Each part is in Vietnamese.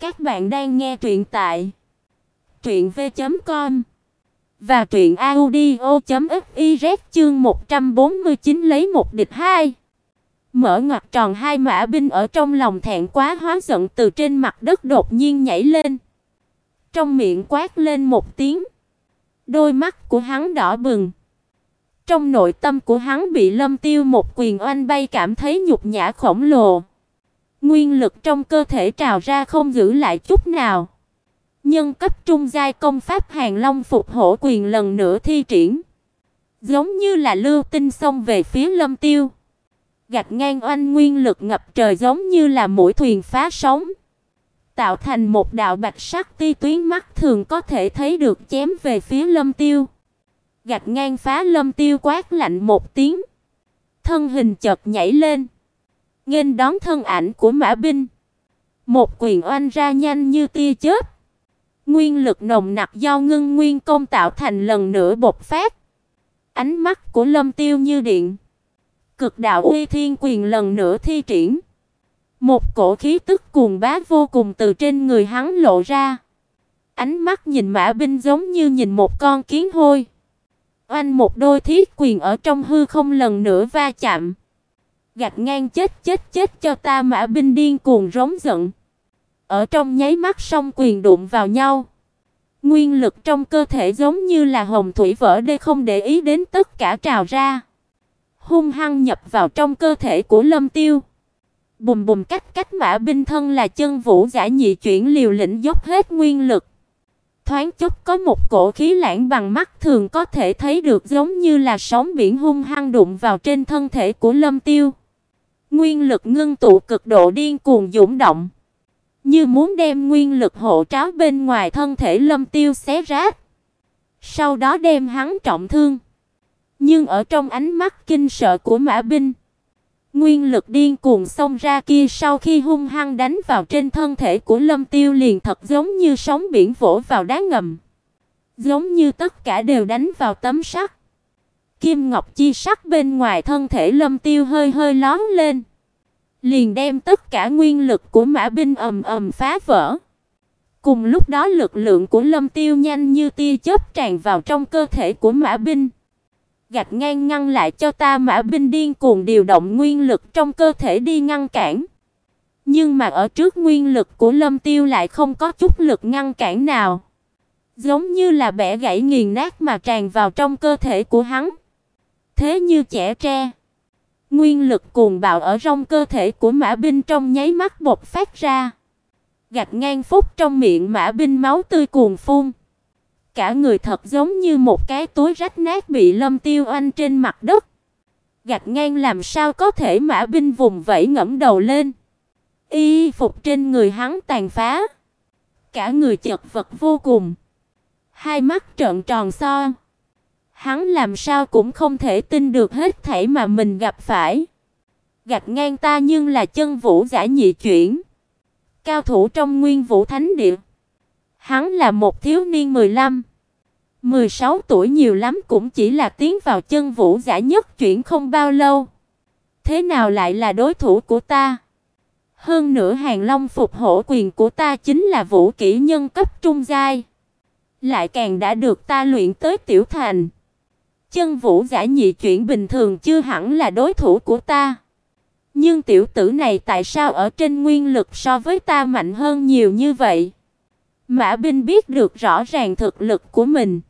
Các bạn đang nghe truyện tại truyện v.com và truyện audio.fiz chương 149 lấy một địch hai. Mở ngoặc tròn hai mã binh ở trong lòng thẹn quá hóa giận từ trên mặt đất đột nhiên nhảy lên. Trong miệng quát lên một tiếng. Đôi mắt của hắn đỏ bừng. Trong nội tâm của hắn bị Lâm Tiêu một quyền oanh bay cảm thấy nhục nhã khổng lồ. Nguyên lực trong cơ thể trào ra không giữ lại chút nào. Nhân cấp trung giai công pháp Hàng Long phục hổ quyền lần nữa thi triển, giống như là lưu tinh xông về phía Lâm Tiêu. Gạt ngang oanh nguyên lực ngập trời giống như là mũi thuyền phá sóng, tạo thành một đạo bạch sắc ti tuyến mắt thường có thể thấy được chém về phía Lâm Tiêu. Gạt ngang phá Lâm Tiêu quát lạnh một tiếng, thân hình chợt nhảy lên nghênh đón thân ảnh của Mã binh. Một quyền oanh ra nhanh như tia chớp. Nguyên lực nồng nặc do ngưng nguyên công tạo thành lần nữa bộc phát. Ánh mắt của Lâm Tiêu như điện. Cực đạo uy thiên quyền lần nữa thi triển. Một cổ khí tức cuồng bá vô cùng từ trên người hắn lộ ra. Ánh mắt nhìn Mã binh giống như nhìn một con kiến hôi. Oanh một đôi thiết quyền ở trong hư không lần nữa va chạm gạt ngang chết chết chết cho ta mã binh điên cuồng rống giận. Ở trong nháy mắt song quyền đụng vào nhau. Nguyên lực trong cơ thể giống như là hồng thủy vỡ đê không để ý đến tất cả trào ra. Hung hăng nhập vào trong cơ thể của Lâm Tiêu. Bùm bùm cách cách mã binh thân là chân vũ giả nhị chuyển liều lĩnh dốc hết nguyên lực. Thoáng chốc có một cổ khí lãng bằng mắt thường có thể thấy được giống như là sóng biển hung hăng đụng vào trên thân thể của Lâm Tiêu. Nguyên lực ngưng tụ cực độ điên cuồng dũng động, như muốn đem nguyên lực hộ tráo bên ngoài thân thể Lâm Tiêu xé rách, sau đó đem hắn trọng thương. Nhưng ở trong ánh mắt kinh sợ của Mã binh, nguyên lực điên cuồng xông ra kia sau khi hung hăng đánh vào trên thân thể của Lâm Tiêu liền thật giống như sóng biển vỗ vào đá ngầm, giống như tất cả đều đánh vào tấm sắt. Kim ngọc chi sắc bên ngoài thân thể Lâm Tiêu hơi hơi lóe lên, liền đem tất cả nguyên lực của mã binh ầm ầm phá vỡ. Cùng lúc đó lực lượng của Lâm Tiêu nhanh như tia chớp tràn vào trong cơ thể của mã binh. Gạt ngang ngăn lại cho ta mã binh điên cuồng điều động nguyên lực trong cơ thể đi ngăn cản. Nhưng mà ở trước nguyên lực của Lâm Tiêu lại không có chút lực ngăn cản nào. Giống như là bẻ gãy nghiền nát mà tràn vào trong cơ thể của hắn thế như trẻ tre. Nguyên lực cuồng bạo ở trong cơ thể của Mã binh trong nháy mắt bộc phát ra. Gạt ngang phút trong miệng Mã binh máu tươi cuồn phun. Cả người thật giống như một cái túi rách nát bị Lâm Tiêu Anh trên mặt đất. Gạt ngang làm sao có thể Mã binh vùng vẫy ngẩng đầu lên. Y phục trên người hắn tàn phá. Cả người chật vật vô cùng. Hai mắt trợn tròn xoe. Hắn làm sao cũng không thể tin được hết thảy mà mình gặp phải. Gạt ngang ta nhưng là chân vũ giả nhị chuyển. Cao thủ trong Nguyên Vũ Thánh Địa. Hắn là một thiếu niên 15, 16 tuổi nhiều lắm cũng chỉ là tiến vào chân vũ giả nhất chuyển không bao lâu. Thế nào lại là đối thủ của ta? Hơn nữa Hàng Long phục hộ quyền của ta chính là vũ kỹ nhân cấp trung giai, lại càng đã được ta luyện tới tiểu thành. Chân vũ giả nhị chuyển bình thường chưa hẳn là đối thủ của ta. Nhưng tiểu tử này tại sao ở trên nguyên lực so với ta mạnh hơn nhiều như vậy? Mã binh biết được rõ ràng thực lực của mình.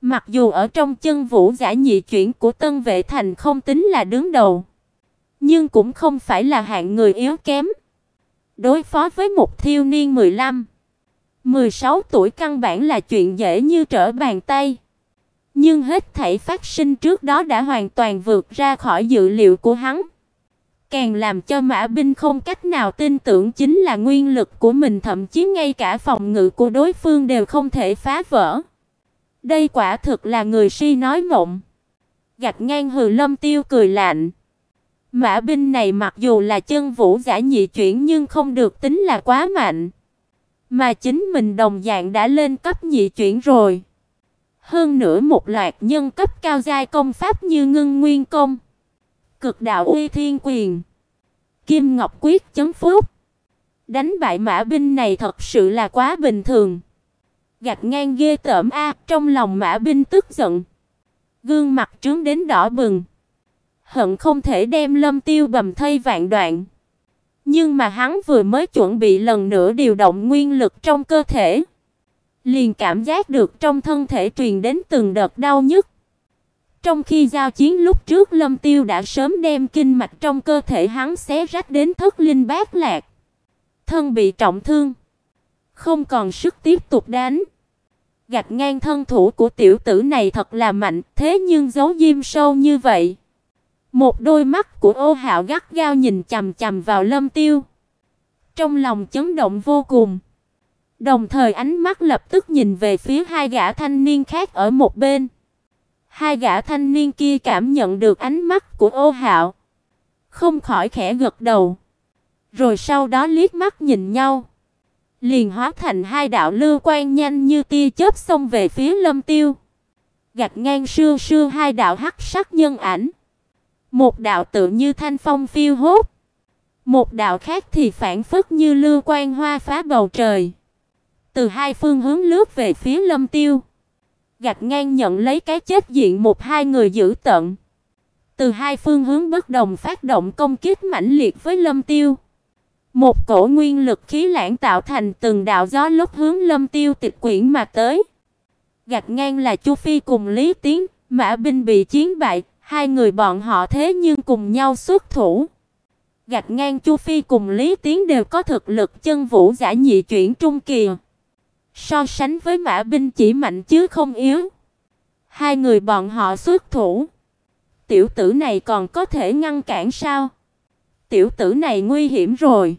Mặc dù ở trong chân vũ giả nhị chuyển của Tân Vệ Thành không tính là đứng đầu, nhưng cũng không phải là hạng người yếu kém. Đối phó với một thiếu niên 15, 16 tuổi căn bản là chuyện dễ như trở bàn tay. Nhưng hết thảy phát sinh trước đó đã hoàn toàn vượt ra khỏi dự liệu của hắn. Càng làm cho Mã binh không cách nào tin tưởng chính là nguyên lực của mình thậm chí ngay cả phòng ngự của đối phương đều không thể phá vỡ. Đây quả thực là người si nói mộng. Gạt ngang hừ Lâm Tiêu cười lạnh. Mã binh này mặc dù là chân vũ giả nhị chuyển nhưng không được tính là quá mạnh, mà chính mình đồng dạng đã lên cấp nhị chuyển rồi. Hơn nữa một loạt nhân cấp cao giai công pháp như Ngưng Nguyên công, Cực đạo uy thiên quyền, Kim Ngọc quyết chấn phúc, Đánh bại mã binh này thật sự là quá bình thường. gạt ngang ghê tởm a, trong lòng mã binh tức giận. Gương mặt trướng đến đỏ bừng. Hận không thể đem Lâm Tiêu bầm thây vạn đoạn. Nhưng mà hắn vừa mới chuẩn bị lần nữa điều động nguyên lực trong cơ thể, liền cảm giác được trong thân thể truyền đến từng đợt đau nhức. Trong khi giao chiến lúc trước Lâm Tiêu đã sớm đem kinh mạch trong cơ thể hắn xé rách đến thất linh bát lạc. Thân bị trọng thương, không còn sức tiếp tục đánh. Gạch ngang thân thủ của tiểu tử này thật là mạnh, thế nhưng giấu diêm sâu như vậy. Một đôi mắt của Ô Hạo gắt gao nhìn chằm chằm vào Lâm Tiêu. Trong lòng chấn động vô cùng. Đồng thời ánh mắt lập tức nhìn về phía hai gã thanh niên khác ở một bên. Hai gã thanh niên kia cảm nhận được ánh mắt của Ô Hạo, không khỏi khẽ gật đầu. Rồi sau đó liếc mắt nhìn nhau, liền hóa thành hai đạo lưu quang nhanh như tia chớp xông về phía Lâm Tiêu. Gạch ngang sưa sưa hai đạo hắc sắc nhân ảnh. Một đạo tự như thanh phong phiêu hốt, một đạo khác thì phản phất như lưu quang hoa phá bầu trời. Từ hai phương hướng lướt về phía Lâm Tiêu. Gạch ngang nhận lấy cái chết diện một hai người giữ tận. Từ hai phương hướng bất đồng phát động công kích mãnh liệt với Lâm Tiêu. Một cổ nguyên lực khí lãng tạo thành từng đạo gió lốc hướng Lâm Tiêu tịch quyển mà tới. Gạch ngang là Chu Phi cùng Lý Tiến, Mã binh bị chiến bại, hai người bọn họ thế nhưng cùng nhau xuất thủ. Gạch ngang Chu Phi cùng Lý Tiến đều có thực lực chân vũ giả nhị chuyển trung kỳ. So sánh với Mã binh chỉ mạnh chứ không yếu. Hai người bọn họ xuất thủ. Tiểu tử này còn có thể ngăn cản sao? Tiểu tử này nguy hiểm rồi.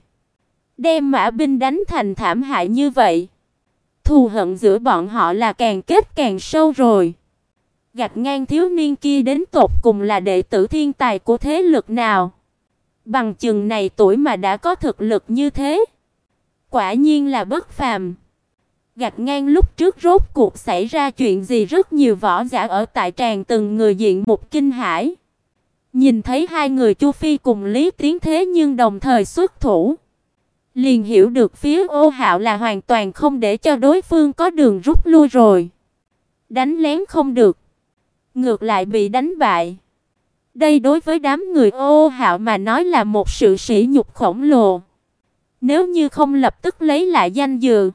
Đem Mã binh đánh thành thảm hại như vậy. Thù hận giữa bọn họ là càng kết càng sâu rồi. Gạch ngang thiếu niên kia đến tột cùng là đệ tử thiên tài của thế lực nào? Bằng chừng này tuổi mà đã có thực lực như thế, quả nhiên là bất phàm. Gạch ngang lúc trước rốt cuộc xảy ra chuyện gì rất nhiều võ giả ở tại tràng từng người diện một kinh hãi. Nhìn thấy hai người Chu Phi cùng Lý Tiến thế nhưng đồng thời xuất thủ, liền hiểu được phía Ô Hạo là hoàn toàn không để cho đối phương có đường rút lui rồi. Đánh lén không được, ngược lại bị đánh bại. Đây đối với đám người Ô Hạo mà nói là một sự sỉ nhục khổng lồ. Nếu như không lập tức lấy lại danh dự,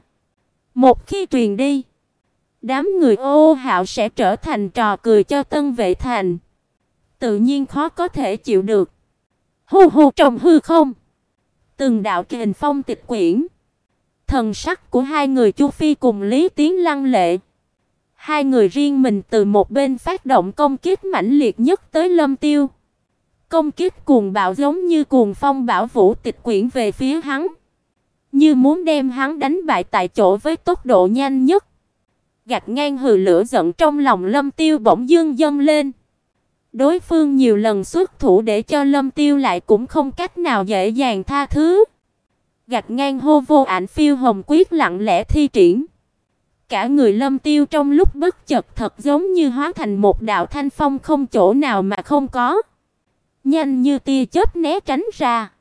một khi truyền đi, đám người Ô Hạo sẽ trở thành trò cười cho Tân Vệ Thành. Tự nhiên khó có thể chịu được. Hù hù trong hư không, từng đạo kình phong tịch quyển. Thần sắc của hai người Chu Phi cùng Lý Tiến lăng lệ. Hai người riêng mình từ một bên phát động công kích mãnh liệt nhất tới Lâm Tiêu. Công kích cuồng bạo giống như cuồng phong bão vũ tịch quyển về phía hắn như muốn đem hắn đánh bại tại chỗ với tốc độ nhanh nhất. Gạt ngang hừ lửa giận trong lòng Lâm Tiêu bỗng dưng dâng lên. Đối phương nhiều lần xuất thủ để cho Lâm Tiêu lại cũng không cách nào dễ dàng tha thứ. Gạt ngang hô vô ảnh phiêu hồng quyết lặng lẽ thi triển. Cả người Lâm Tiêu trong lúc bất chợt thật giống như hóa thành một đạo thanh phong không chỗ nào mà không có. Nhanh như tia chớp né tránh ra.